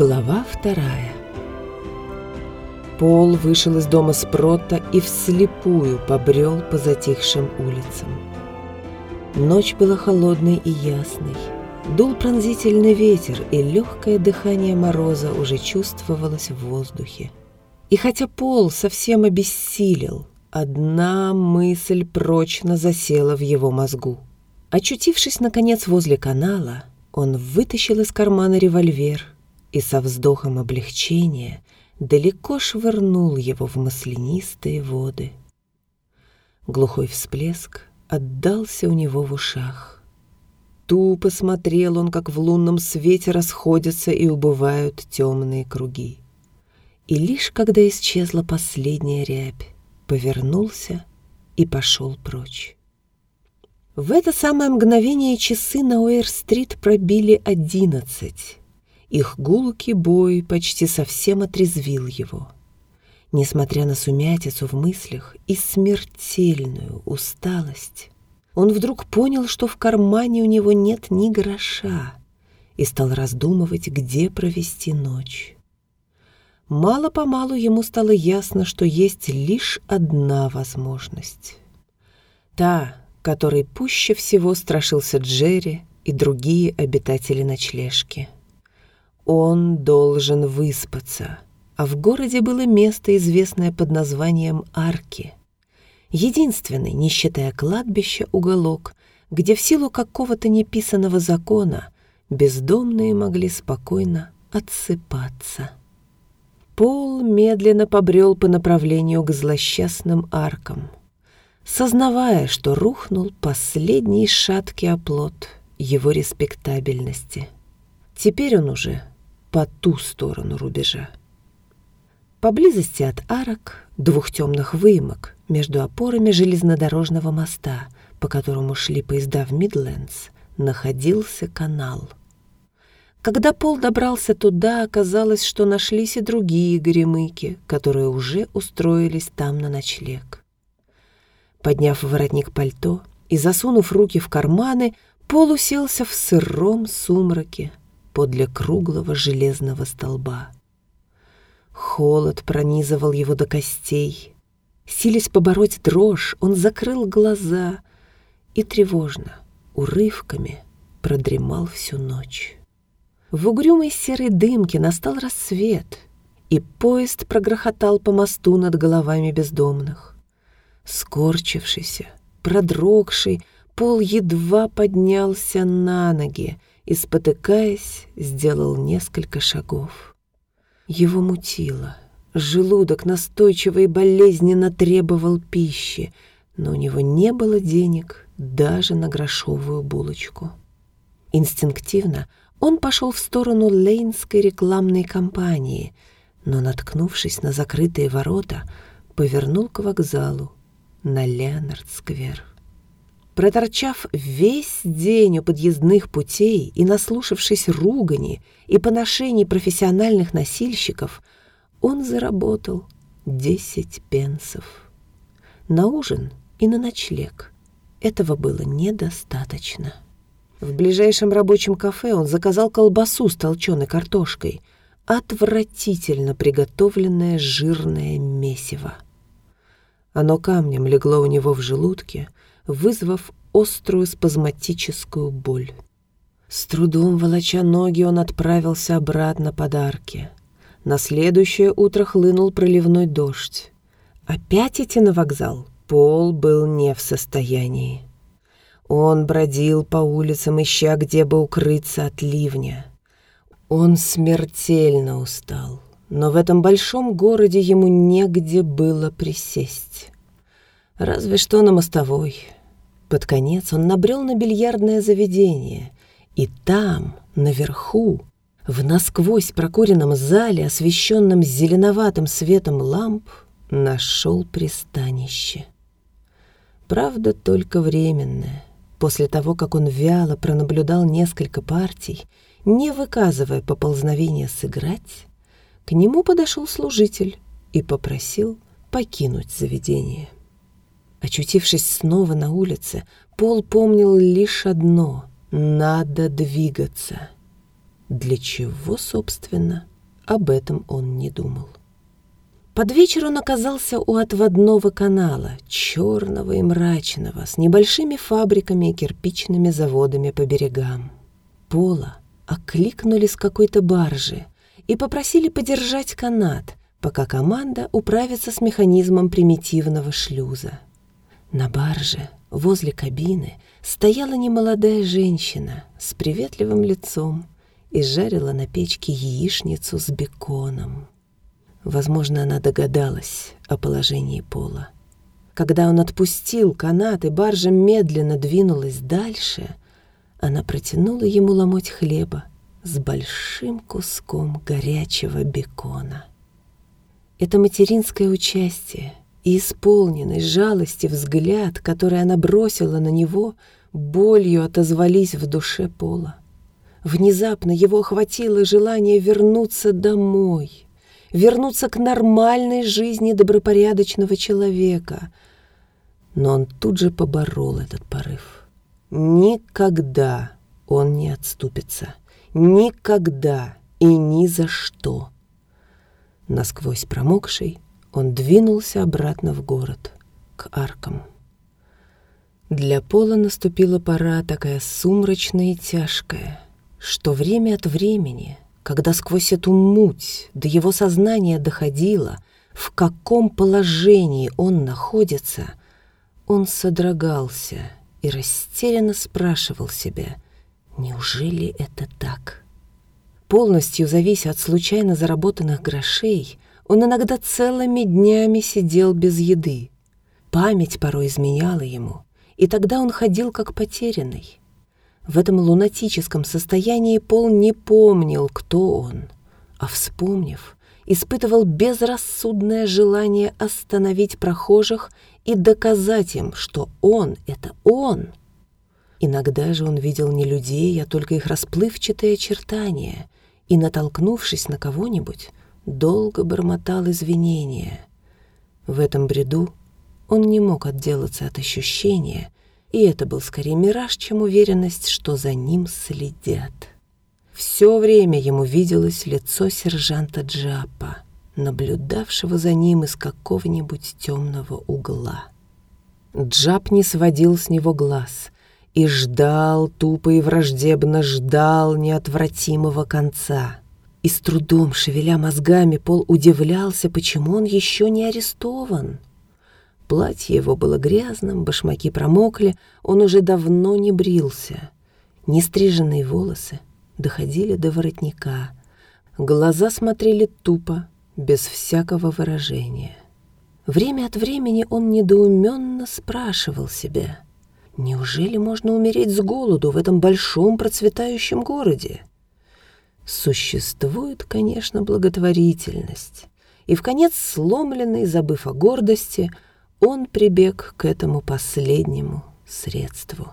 Глава вторая Пол вышел из дома Спрота и вслепую побрел по затихшим улицам. Ночь была холодной и ясной. Дул пронзительный ветер, и легкое дыхание мороза уже чувствовалось в воздухе. И хотя Пол совсем обессилел, одна мысль прочно засела в его мозгу. Очутившись, наконец, возле канала, он вытащил из кармана револьвер и со вздохом облегчения далеко швырнул его в маслянистые воды. Глухой всплеск отдался у него в ушах. Тупо смотрел он, как в лунном свете расходятся и убывают темные круги. И лишь когда исчезла последняя рябь, повернулся и пошел прочь. В это самое мгновение часы на Уэр-стрит пробили одиннадцать. Их гулкий бой почти совсем отрезвил его. Несмотря на сумятицу в мыслях и смертельную усталость, он вдруг понял, что в кармане у него нет ни гроша, и стал раздумывать, где провести ночь. Мало-помалу ему стало ясно, что есть лишь одна возможность. Та, которой пуще всего страшился Джерри и другие обитатели ночлежки — он должен выспаться. А в городе было место, известное под названием Арки. Единственный, не считая кладбища, уголок, где в силу какого-то неписанного закона бездомные могли спокойно отсыпаться. Пол медленно побрел по направлению к злосчастным аркам, сознавая, что рухнул последний шаткий оплот его респектабельности. Теперь он уже по ту сторону рубежа. Поблизости от арок, двух темных выемок, между опорами железнодорожного моста, по которому шли поезда в Мидлендс, находился канал. Когда Пол добрался туда, оказалось, что нашлись и другие горемыки, которые уже устроились там на ночлег. Подняв воротник пальто и засунув руки в карманы, Пол уселся в сыром сумраке, подле круглого железного столба. Холод пронизывал его до костей. Силясь побороть дрожь, он закрыл глаза и тревожно, урывками, продремал всю ночь. В угрюмой серой дымке настал рассвет, и поезд прогрохотал по мосту над головами бездомных. Скорчившийся, продрогший, пол едва поднялся на ноги, и, спотыкаясь, сделал несколько шагов. Его мутило. Желудок настойчиво и болезненно требовал пищи, но у него не было денег даже на грошовую булочку. Инстинктивно он пошел в сторону Лейнской рекламной компании, но, наткнувшись на закрытые ворота, повернул к вокзалу на Леонард-сквер. Проторчав весь день у подъездных путей и наслушавшись ругани и поношений профессиональных носильщиков, он заработал десять пенсов. На ужин и на ночлег этого было недостаточно. В ближайшем рабочем кафе он заказал колбасу с толченой картошкой, отвратительно приготовленное жирное месиво. Оно камнем легло у него в желудке — вызвав острую спазматическую боль. С трудом волоча ноги он отправился обратно подарки. На следующее утро хлынул проливной дождь. Опять идти на вокзал Пол был не в состоянии. Он бродил по улицам, ища, где бы укрыться от ливня. Он смертельно устал, но в этом большом городе ему негде было присесть. Разве что на мостовой — под конец он набрел на бильярдное заведение, и там, наверху, в насквозь прокуренном зале, освещенном зеленоватым светом ламп, нашел пристанище. Правда, только временное. После того, как он вяло пронаблюдал несколько партий, не выказывая поползновения сыграть, к нему подошел служитель и попросил покинуть заведение. Очутившись снова на улице, Пол помнил лишь одно — надо двигаться. Для чего, собственно, об этом он не думал. Под вечер он оказался у отводного канала, черного и мрачного, с небольшими фабриками и кирпичными заводами по берегам. Пола окликнули с какой-то баржи и попросили подержать канат, пока команда управится с механизмом примитивного шлюза. На барже, возле кабины, стояла немолодая женщина с приветливым лицом и жарила на печке яичницу с беконом. Возможно, она догадалась о положении пола. Когда он отпустил канат, и баржа медленно двинулась дальше, она протянула ему ломоть хлеба с большим куском горячего бекона. Это материнское участие и исполненный жалости взгляд, который она бросила на него, болью отозвались в душе Пола. Внезапно его охватило желание вернуться домой — вернуться к нормальной жизни добропорядочного человека. Но он тут же поборол этот порыв. Никогда он не отступится. Никогда и ни за что. Насквозь промокший, он двинулся обратно в город, к аркам. Для Пола наступила пора такая сумрачная и тяжкая, что время от времени — когда сквозь эту муть до его сознания доходило, в каком положении он находится, он содрогался и растерянно спрашивал себя, неужели это так? Полностью завися от случайно заработанных грошей, он иногда целыми днями сидел без еды. Память порой изменяла ему, и тогда он ходил как потерянный. В этом лунатическом состоянии Пол не помнил, кто он, а, вспомнив, испытывал безрассудное желание остановить прохожих и доказать им, что он — это он. Иногда же он видел не людей, а только их расплывчатые очертания, и, натолкнувшись на кого-нибудь, долго бормотал извинения. В этом бреду он не мог отделаться от ощущения — и это был скорее мираж, чем уверенность, что за ним следят. Все время ему виделось лицо сержанта Джапа, наблюдавшего за ним из какого-нибудь темного угла. Джап не сводил с него глаз и ждал, тупо и враждебно ждал неотвратимого конца. И с трудом, шевеля мозгами, Пол удивлялся, почему он еще не арестован. Платье его было грязным, башмаки промокли, он уже давно не брился. Нестриженные волосы доходили до воротника. Глаза смотрели тупо, без всякого выражения. Время от времени он недоуменно спрашивал себя, неужели можно умереть с голоду в этом большом процветающем городе? Существует, конечно, благотворительность. И в конец сломленный, забыв о гордости, он прибег к этому последнему средству.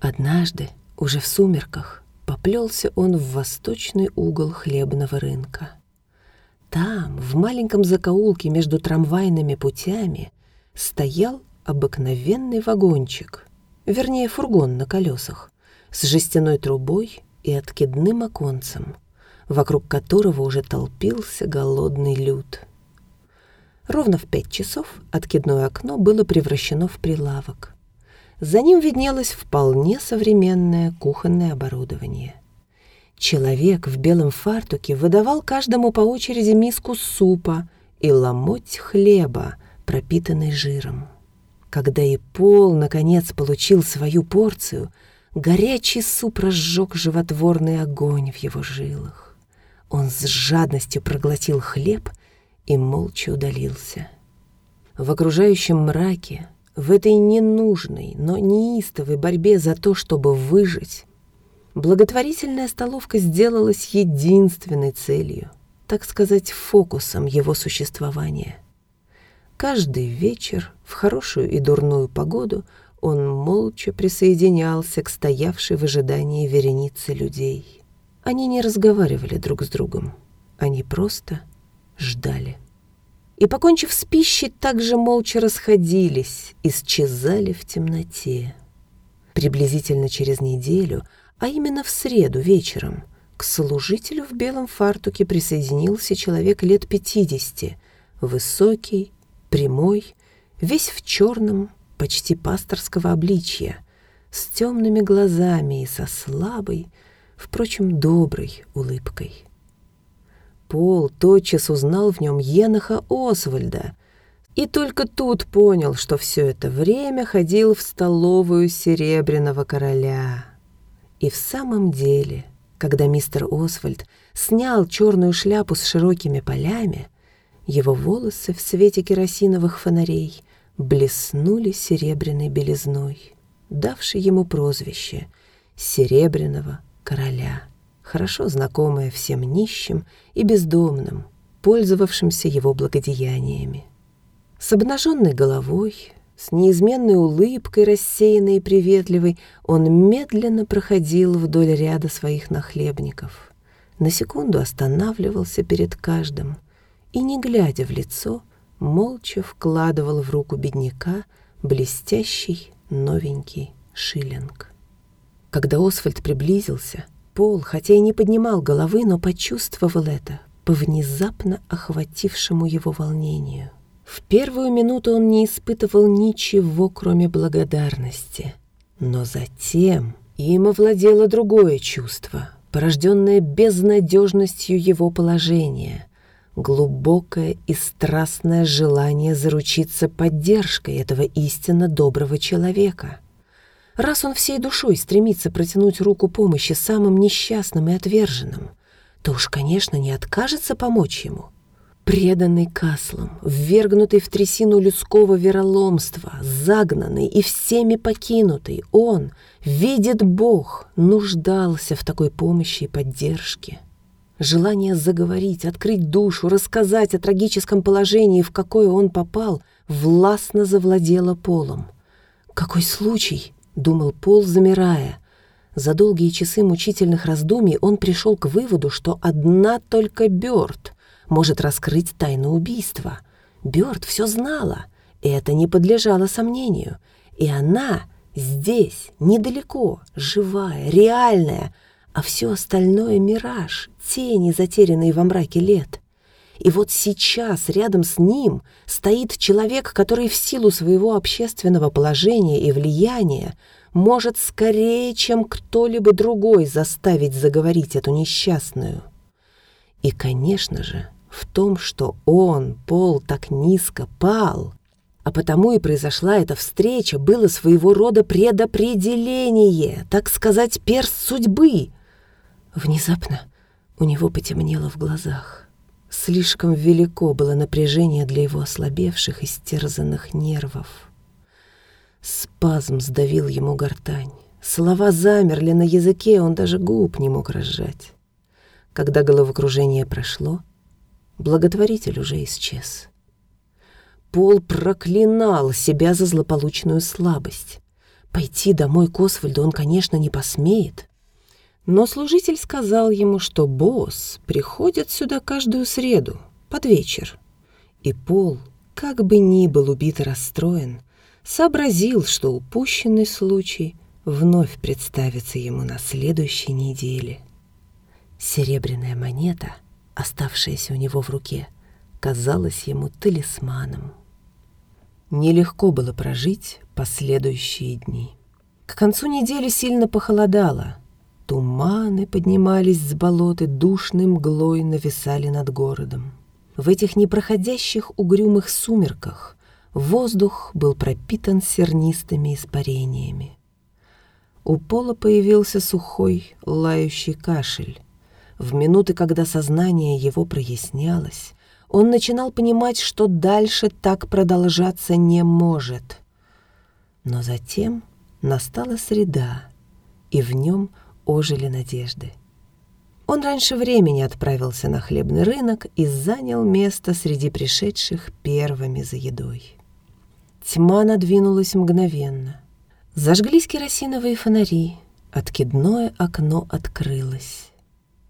Однажды, уже в сумерках, поплелся он в восточный угол хлебного рынка. Там, в маленьком закоулке между трамвайными путями, стоял обыкновенный вагончик, вернее фургон на колесах, с жестяной трубой и откидным оконцем, вокруг которого уже толпился голодный люд. Ровно в пять часов откидное окно было превращено в прилавок. За ним виднелось вполне современное кухонное оборудование. Человек в белом фартуке выдавал каждому по очереди миску супа и ломоть хлеба, пропитанный жиром. Когда и Пол, наконец, получил свою порцию, горячий суп разжег животворный огонь в его жилах. Он с жадностью проглотил хлеб и молча удалился. В окружающем мраке, в этой ненужной, но неистовой борьбе за то, чтобы выжить, благотворительная столовка сделалась единственной целью, так сказать, фокусом его существования. Каждый вечер, в хорошую и дурную погоду, он молча присоединялся к стоявшей в ожидании веренице людей. Они не разговаривали друг с другом, они просто ждали. И, покончив с пищей, также молча расходились, исчезали в темноте. Приблизительно через неделю, а именно в среду вечером, К служителю в белом фартуке присоединился человек лет пятидесяти, высокий, прямой, весь в черном, почти пасторского обличья, с темными глазами и со слабой, впрочем, доброй улыбкой. Пол тотчас узнал в нем Еноха Освальда и только тут понял, что все это время ходил в столовую Серебряного Короля. И в самом деле, когда мистер Освальд снял черную шляпу с широкими полями, его волосы в свете керосиновых фонарей блеснули серебряной белизной, давшей ему прозвище «Серебряного короля», хорошо знакомое всем нищим и бездомным, пользовавшимся его благодеяниями. С обнаженной головой, с неизменной улыбкой, рассеянной и приветливой, он медленно проходил вдоль ряда своих нахлебников. На секунду останавливался перед каждым и, не глядя в лицо, молча вкладывал в руку бедняка блестящий новенький шиллинг. Когда Освальд приблизился, Пол, хотя и не поднимал головы, но почувствовал это по внезапно охватившему его волнению. В первую минуту он не испытывал ничего, кроме благодарности. Но затем им овладело другое чувство, порожденное безнадежностью его положения, глубокое и страстное желание заручиться поддержкой этого истинно доброго человека. Раз он всей душой стремится протянуть руку помощи самым несчастным и отверженным, то уж, конечно, не откажется помочь ему — преданный Каслом, ввергнутый в трясину людского вероломства, загнанный и всеми покинутый, он, видит Бог, нуждался в такой помощи и поддержке. Желание заговорить, открыть душу, рассказать о трагическом положении, в какое он попал, властно завладело Полом. «Какой случай!» — думал Пол, замирая. За долгие часы мучительных раздумий он пришел к выводу, что одна только Бёрд — может раскрыть тайну убийства. Бёрд все знала, и это не подлежало сомнению. И она здесь, недалеко, живая, реальная, а все остальное — мираж, тени, затерянные во мраке лет. И вот сейчас рядом с ним стоит человек, который в силу своего общественного положения и влияния может скорее, чем кто-либо другой заставить заговорить эту несчастную. И, конечно же, в том, что он, Пол, так низко пал, а потому и произошла эта встреча, было своего рода предопределение, так сказать, перст судьбы. Внезапно у него потемнело в глазах. Слишком велико было напряжение для его ослабевших, истерзанных нервов. Спазм сдавил ему гортань. Слова замерли на языке, он даже губ не мог разжать. Когда головокружение прошло, Благотворитель уже исчез. Пол проклинал себя за злополучную слабость. Пойти домой к Освальду он, конечно, не посмеет. Но служитель сказал ему, что босс приходит сюда каждую среду, под вечер. И Пол, как бы ни был убит и расстроен, сообразил, что упущенный случай вновь представится ему на следующей неделе. Серебряная монета — оставшаяся у него в руке, казалась ему талисманом. Нелегко было прожить последующие дни. К концу недели сильно похолодало. Туманы поднимались с болот и душной мглой нависали над городом. В этих непроходящих угрюмых сумерках воздух был пропитан сернистыми испарениями. У пола появился сухой, лающий кашель. В минуты, когда сознание его прояснялось, он начинал понимать, что дальше так продолжаться не может. Но затем настала среда, и в нем ожили надежды. Он раньше времени отправился на хлебный рынок и занял место среди пришедших первыми за едой. Тьма надвинулась мгновенно. Зажглись керосиновые фонари, откидное окно открылось.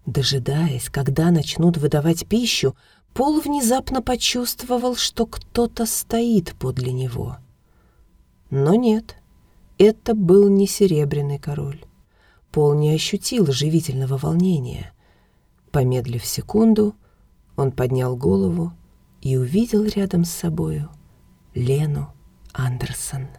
Дожидаясь, когда начнут выдавать пищу, Пол внезапно почувствовал, что кто-то стоит подле него. Но нет, это был не Серебряный король. Пол не ощутил живительного волнения. Помедлив секунду, он поднял голову и увидел рядом с собою Лену Андерсон.